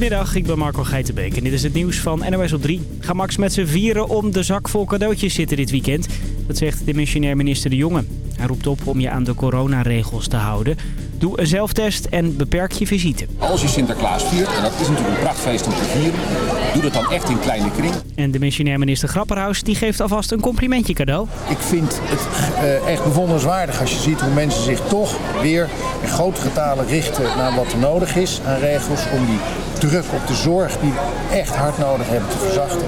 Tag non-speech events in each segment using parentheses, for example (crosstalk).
Goedemiddag, ik ben Marco Geitenbeek en dit is het nieuws van NOS op 3. Ga Max met z'n vieren om de zak vol cadeautjes zitten dit weekend. Dat zegt de missionair minister De Jonge. Hij roept op om je aan de coronaregels te houden. Doe een zelftest en beperk je visite. Als je Sinterklaas viert, en dat is natuurlijk een prachtfeest om te vieren, doe dat dan echt in kleine kring. En de missionair minister Grapperhaus die geeft alvast een complimentje cadeau. Ik vind het uh, echt bewonderenswaardig als je ziet hoe mensen zich toch weer in grote getalen richten naar wat er nodig is aan regels om die druk op de zorg die we echt hard nodig hebben te verzachten.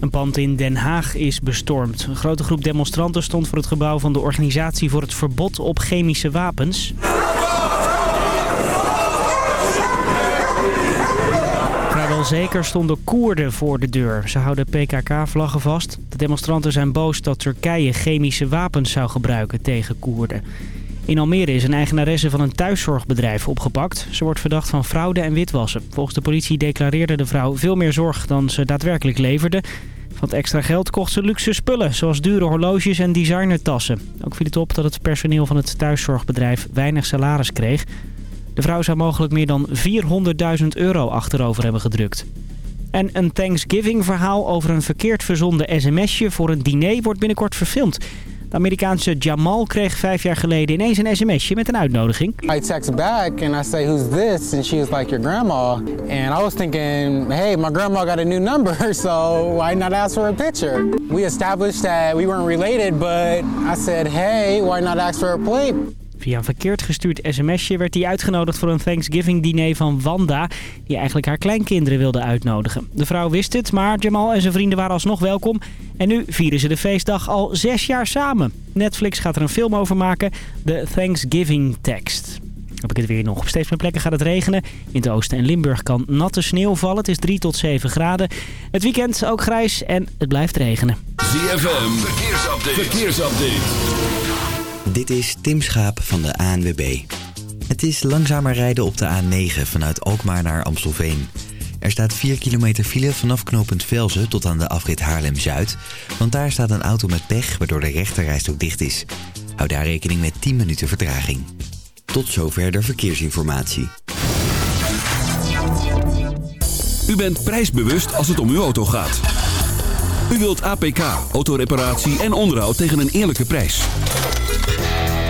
Een pand in Den Haag is bestormd. Een grote groep demonstranten stond voor het gebouw van de Organisatie voor het Verbod op Chemische Wapens. Vrijwel zeker stonden Koerden voor de deur. Ze houden PKK-vlaggen vast. De demonstranten zijn boos dat Turkije chemische wapens zou gebruiken tegen Koerden. In Almere is een eigenaresse van een thuiszorgbedrijf opgepakt. Ze wordt verdacht van fraude en witwassen. Volgens de politie declareerde de vrouw veel meer zorg dan ze daadwerkelijk leverde. Van het extra geld kocht ze luxe spullen, zoals dure horloges en designertassen. Ook viel het op dat het personeel van het thuiszorgbedrijf weinig salaris kreeg. De vrouw zou mogelijk meer dan 400.000 euro achterover hebben gedrukt. En een Thanksgiving-verhaal over een verkeerd verzonden sms'je voor een diner wordt binnenkort verfilmd. De Amerikaanse Jamal kreeg vijf jaar geleden ineens een sms'je met een uitnodiging. I text back and I say, who's this? And she was like, your grandma. And I was thinking, hey, my grandma got a new number, (laughs) so why not ask for a picture? We established that we weren't related, but I said, hey, why not ask for a plate? Via een verkeerd gestuurd sms'je werd hij uitgenodigd voor een Thanksgiving-diner van Wanda... die eigenlijk haar kleinkinderen wilde uitnodigen. De vrouw wist het, maar Jamal en zijn vrienden waren alsnog welkom. En nu vieren ze de feestdag al zes jaar samen. Netflix gaat er een film over maken, de Thanksgiving Text. Heb ik het weer nog. Op steeds meer plekken gaat het regenen. In het oosten en Limburg kan natte sneeuw vallen. Het is 3 tot 7 graden. Het weekend ook grijs en het blijft regenen. ZFM, verkeersupdate. verkeersupdate. Dit is Tim Schaap van de ANWB. Het is langzamer rijden op de A9 vanuit Alkmaar naar Amstelveen. Er staat 4 kilometer file vanaf knooppunt Velzen tot aan de afrit Haarlem-Zuid. Want daar staat een auto met pech waardoor de rechterrijstok dicht is. Hou daar rekening met 10 minuten vertraging. Tot zover de verkeersinformatie. U bent prijsbewust als het om uw auto gaat. U wilt APK, autoreparatie en onderhoud tegen een eerlijke prijs.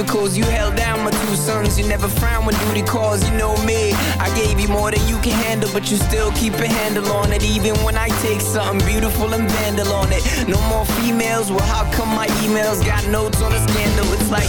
Cuticles. You held down my two sons, you never frown when duty calls. You know me, I gave you more than you can handle, but you still keep a handle on it. Even when I take something beautiful and vandal on it. No more females, well, how come my emails got notes on a scandal? It's like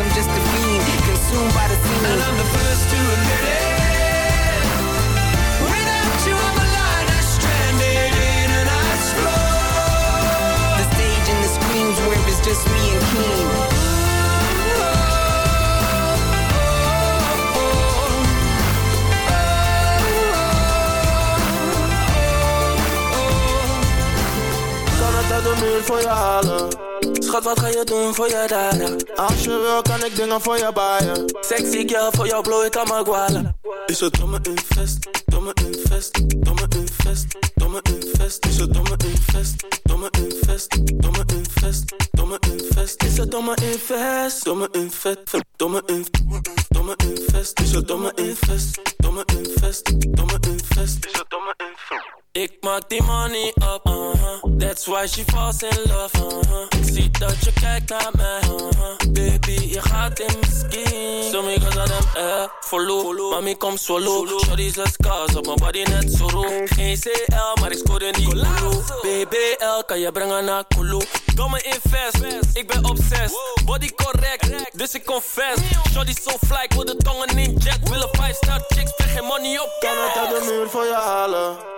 I'm just a fiend, consumed by the scene. And I'm the first to admit it. Without you stranded in an ice. The stage and the where it's just me and King. Kan het uit de muur voor je halen? Schat, wat ga je doen voor je daden? Als je wil, kan ik dingen voor je baaien. Sexy girl, voor jou blow ik aan mijn gwalen. Is het domme invest, domme invest, domme invest, domme invest. Is het domme invest, domme invest, domme invest, domme invest. Is het domme invest, domme invest, domme invest, domme invest. Is het domme invest, domme invest, domme invest. Is het domme invest. Ik maak die money up, uh-huh. That's why she falls in love, uh-huh. Ik zie dat je kijkt naar mij, uh-huh. Baby, je gaat in mijn skin. Sommige aan hem, eh, follow Mami, kom solo Shorty zes scars op mijn body net zo roep Geen CL, maar ik scoorde niet Kulu BBL, kan je brengen naar Kulu. Domme invest, ik ben obsessed. Body correct, dus ik confess. Shorty so fly, ik wil de tongen in jet. Willen 5 star chicks, spreek geen money op. Kan het uit de muur voor je halen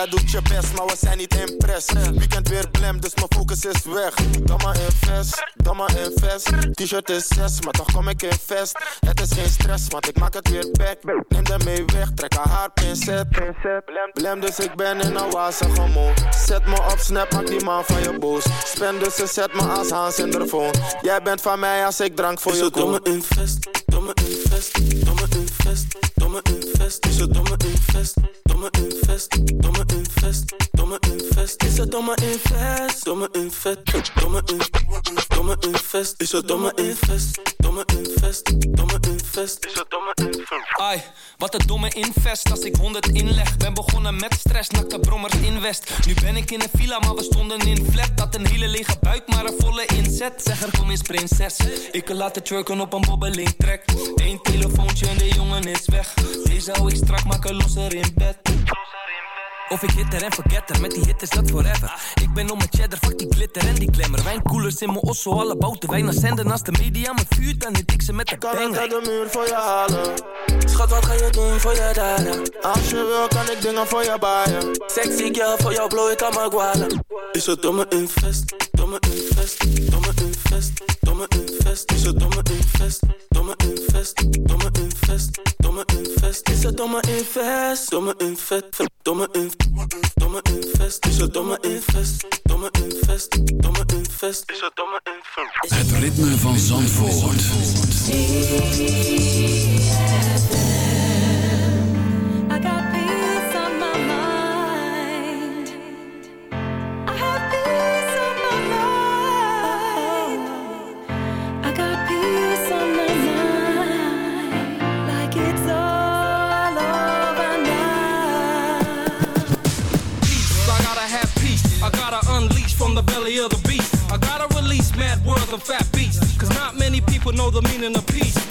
Jij doet je best, maar we zijn niet impress. Weekend weer blem, dus mijn focus is weg. Domme invest, domme invest. T-shirt is 6, maar toch kom ik in vest. Het is geen stress, want ik maak het weer back. Neem de mee weg, trek haar haar pincet. Blem, dus ik ben in een wazige moe. Zet me op snap, maak die man van je boos. Spend dus ze zet me als Hans in de phone. Jij bent van mij als ik drank voor je koop. Domme invest, domme invest, domme invest, domme invest. Is het domme invest, domme invest, domme invest, domme invest. Is het domme invest, domme invest, domme invest, domme invest. Is het domme invest, domme invest, domme invest. Is het domme invest. Ai, wat een domme invest als ik 100 inleg. Ben begonnen met stress, nakte brommers in West. Nu ben ik in een villa, maar we stonden in flat. Dat een hele lege buik, maar een volle inzet. Zeg er kom eens prinses. Ik kan laten twerken op een bobbeling trek. Eén telefoontje en de jongen is weg. Deze ik strak, maken losser in bed. Of ik hitter en forgetter, met die hit is dat forever. Ik ben om mijn cheddar, fuck die glitter en die glamour. Wijnkoelers in mijn osso, alle bouten wijn naar zenden. Als de media me vuurt, dan hit ik ze met de Kan ik banger. de muur voor je halen? Schat, wat ga je doen voor je daden? Als je wil, kan ik dingen voor je baaien. Sexy girl, voor jou blow ik aan mijn gwalen. Is het domme invest, domme invest, domme invest, domme invest. Is het domme invest, domme invest, domme invest, domme invest. Is het domme invest, domme invest, domme invest, domme invest. Is het domme invest, domme invest, domme invest. Is het domme invest. Het ritme van Zandvoort. The belly of the beast. I gotta release mad words of fat beats. Cause not many people know the meaning of peace.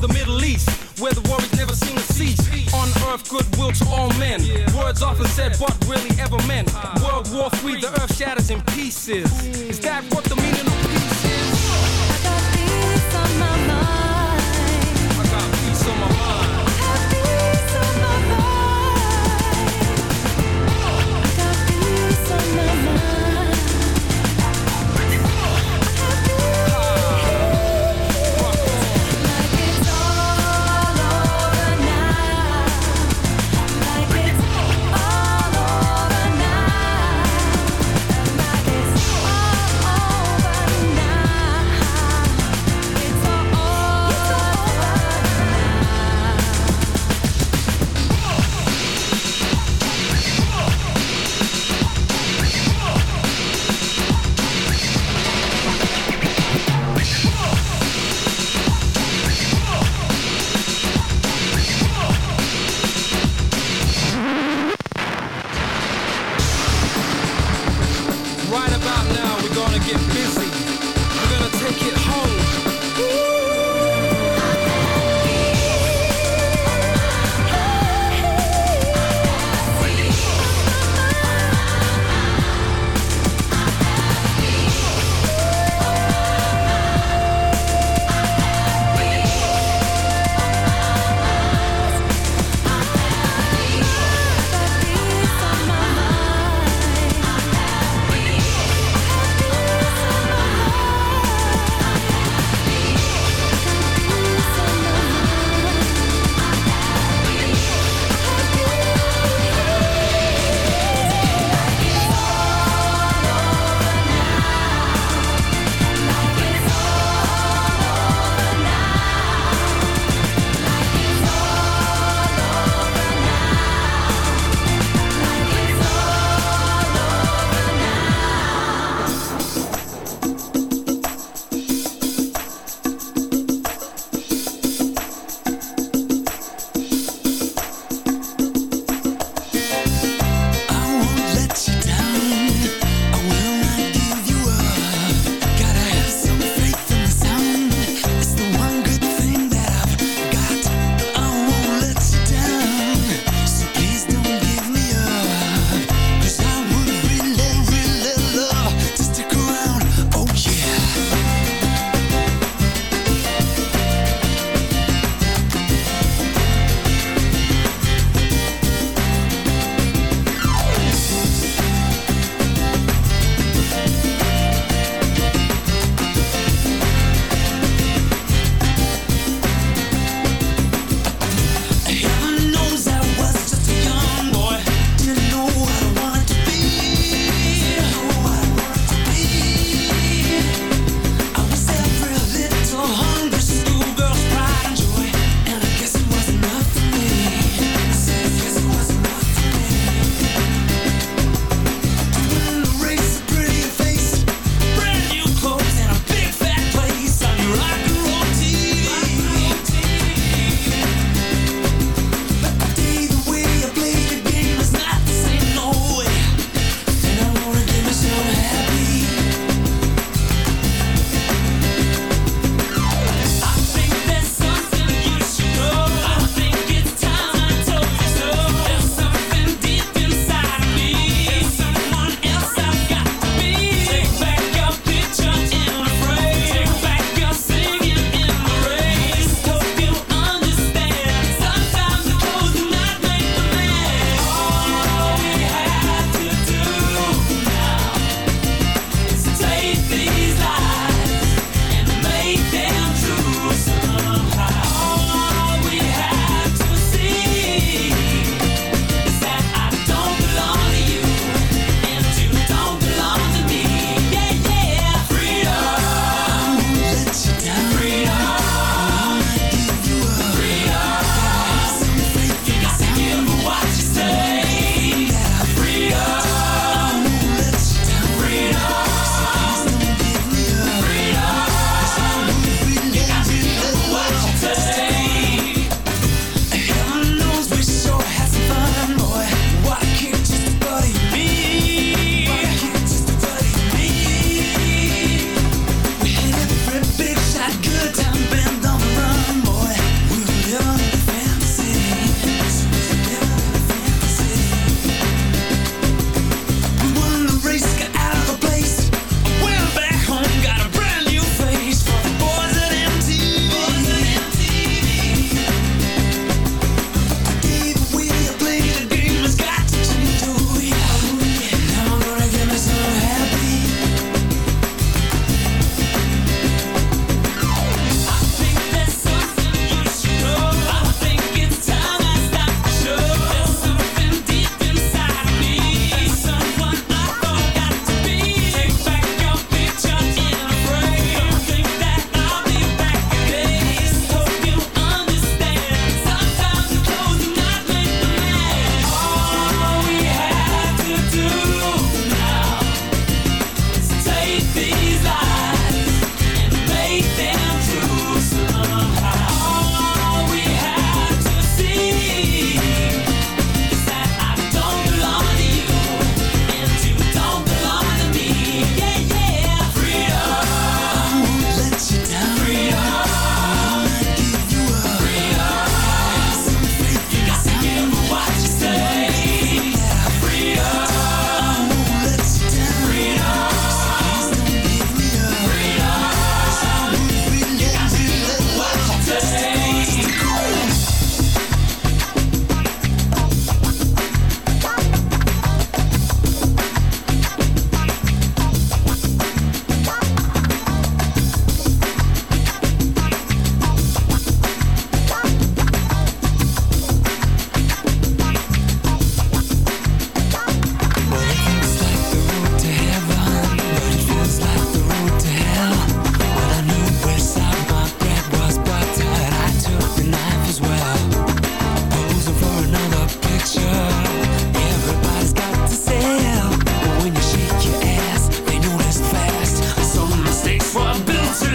the Middle East, where the war is never seen to cease. On earth, goodwill to all men. Words often said, but really ever meant. World War III, the earth shatters in pieces.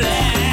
land.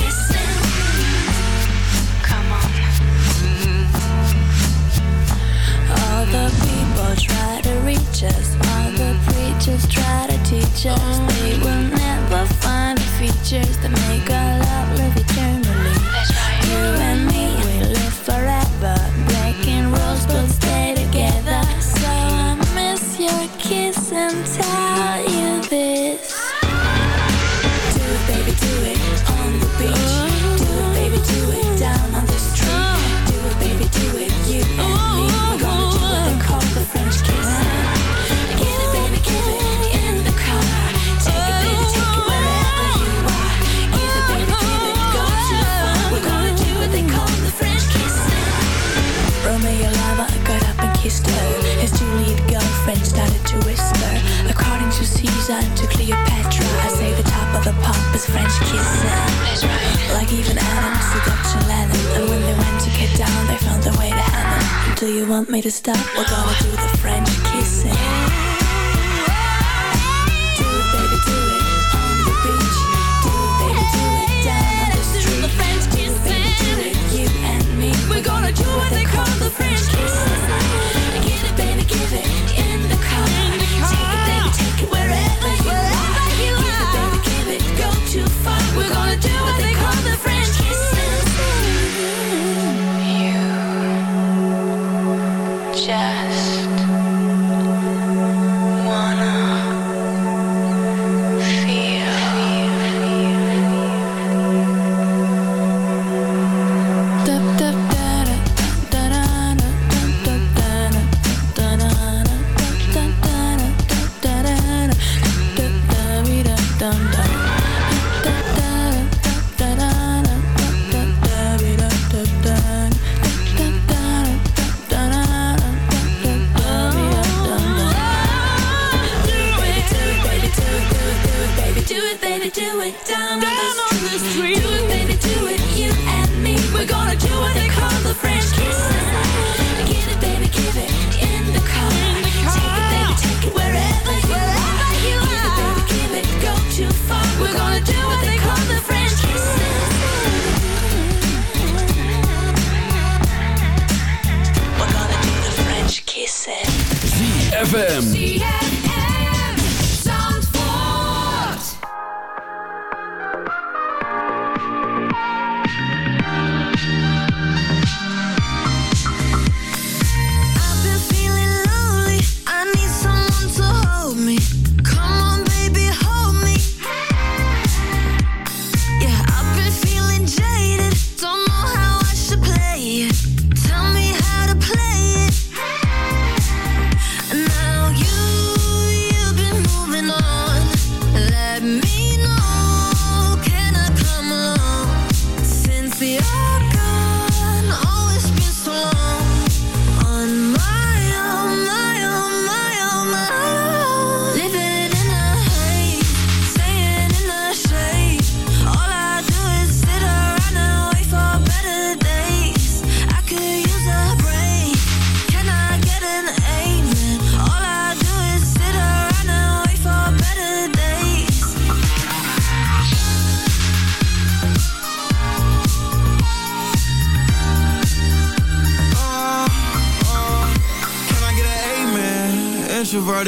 picture. They will never find the features that make us. was French kissing. Like even Adam, seduction Lennon. And when they went to get down, they found their way to heaven. Do you want me to stop? We're gonna do the French kissing. Do it, baby, do it on the beach. Do it, baby, do it down the French kissing. You and me. We're gonna do what they call the French kissing. gonna do what they call the friend.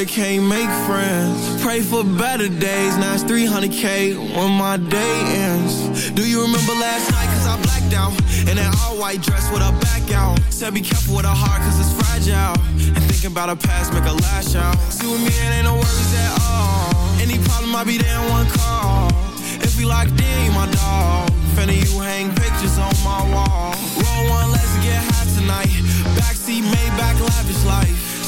that can't make friends. Pray for better days, now it's 300k when my day ends. Do you remember last night? Cause I blacked out. In that all white dress with a back out. Said be careful with her heart cause it's fragile. And thinking about her past make a lash out. See with me, it ain't no worries at all. Any problem, I be there in one call. If we locked in, you my dog. Fanny, you hang pictures on my wall. Roll one, let's get high tonight. Backseat, Maybach, lavish life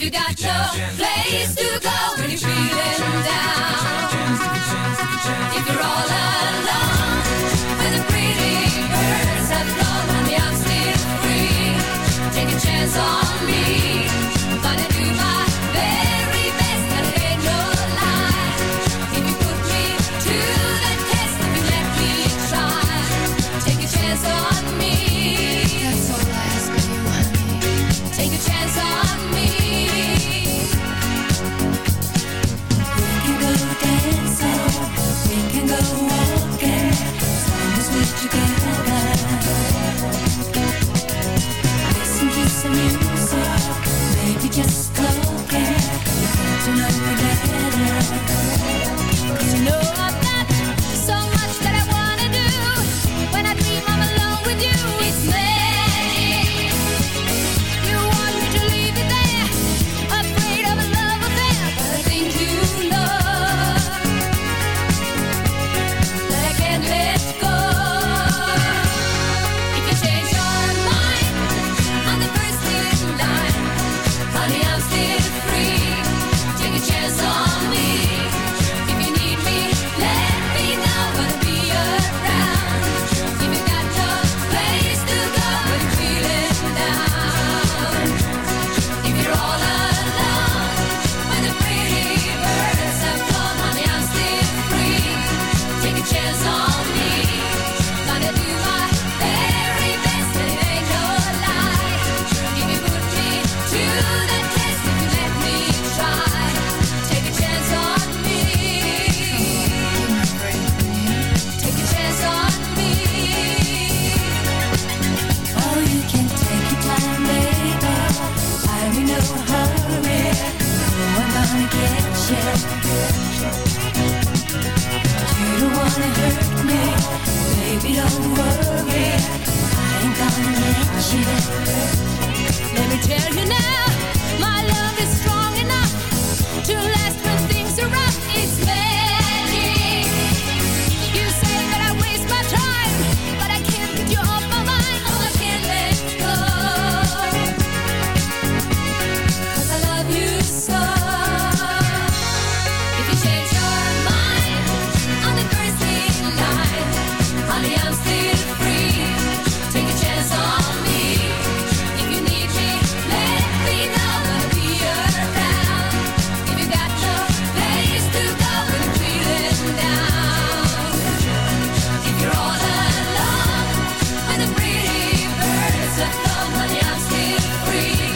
if you got Set the money, I'm still free.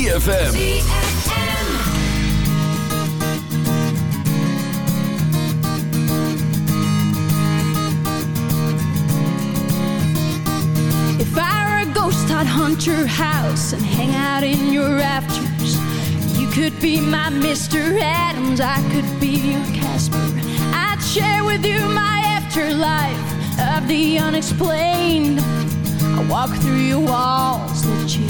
ZFM. If I were a ghost, I'd haunt your house and hang out in your rafters. You could be my Mr. Adams, I could be your Casper. I'd share with you my afterlife of the unexplained. I walk through your walls that you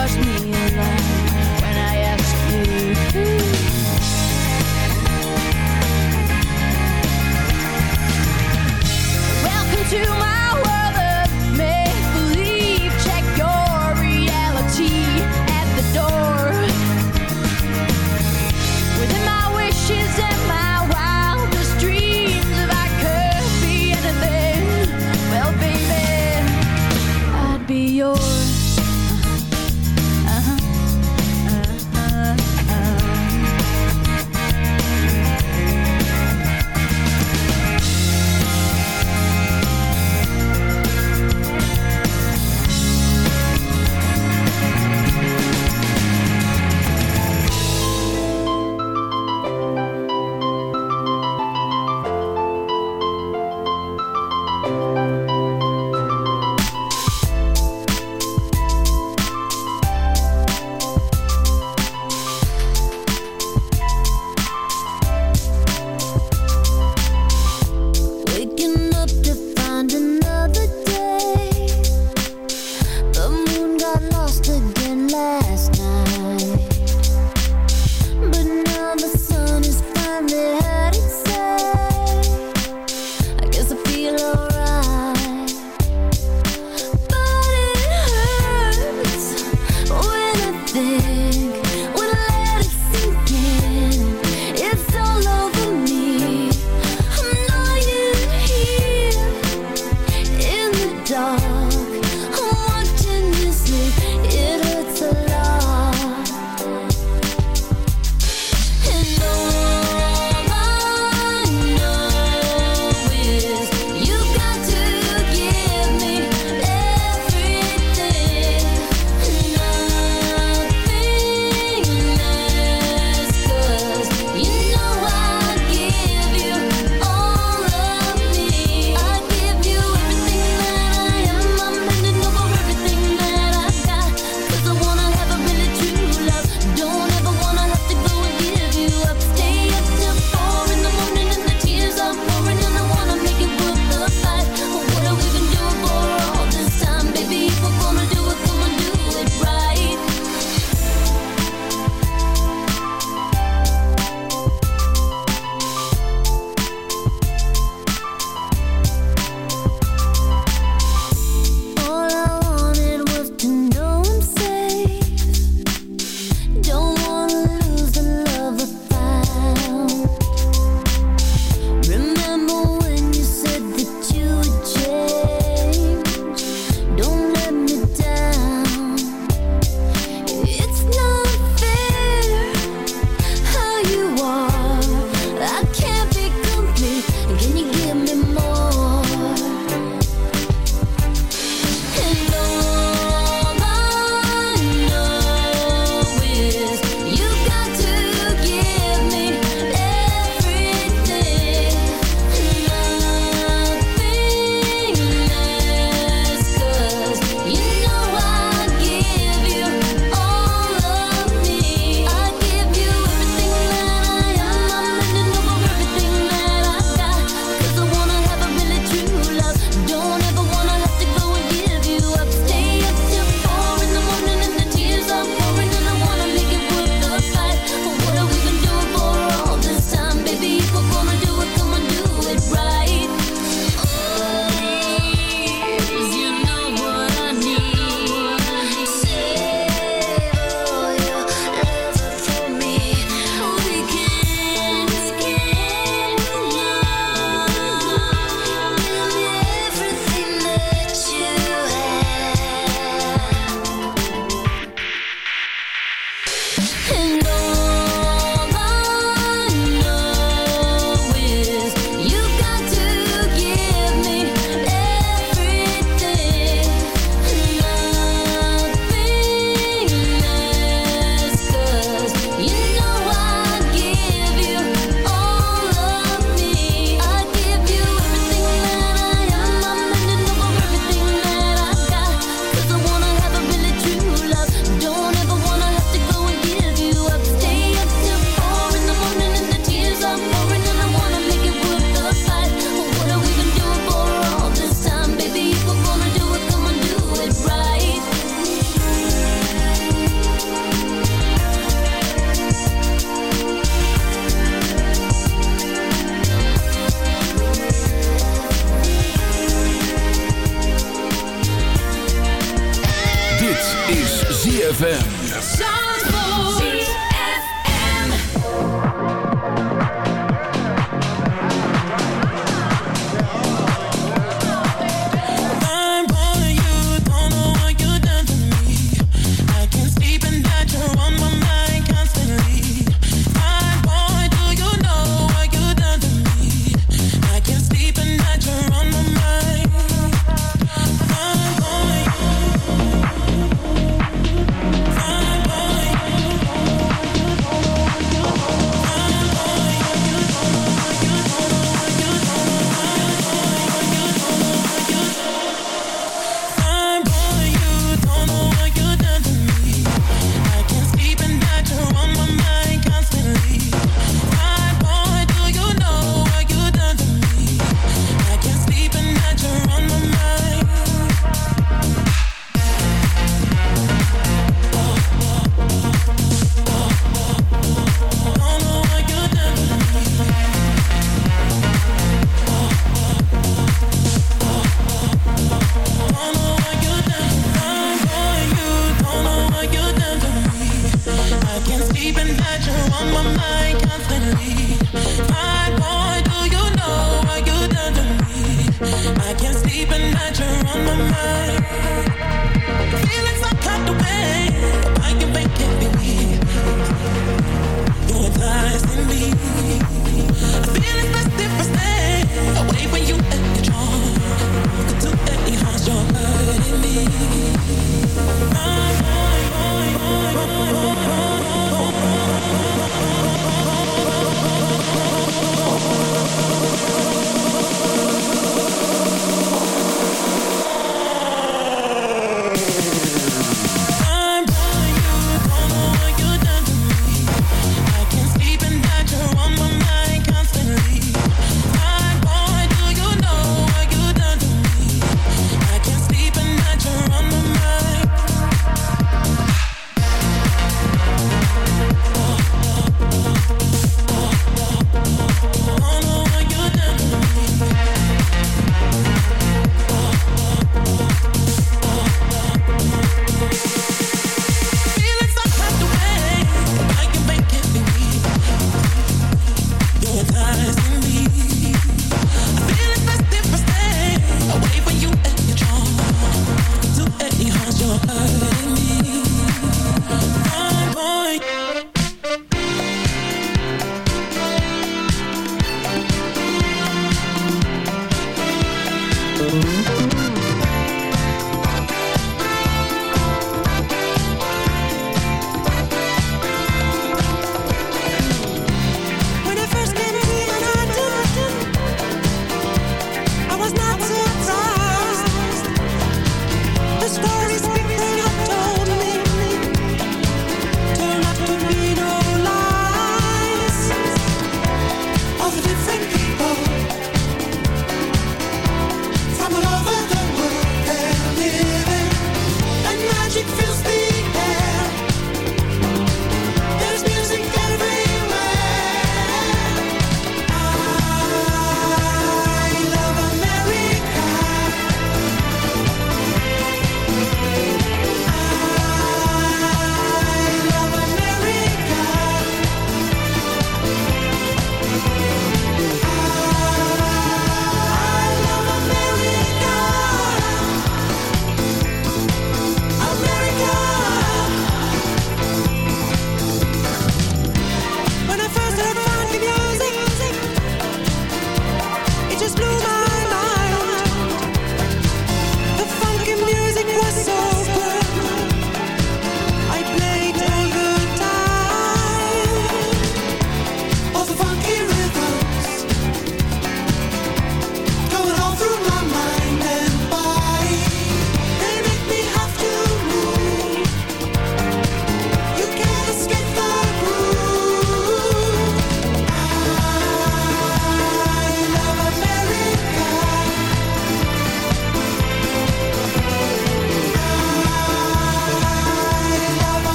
wash me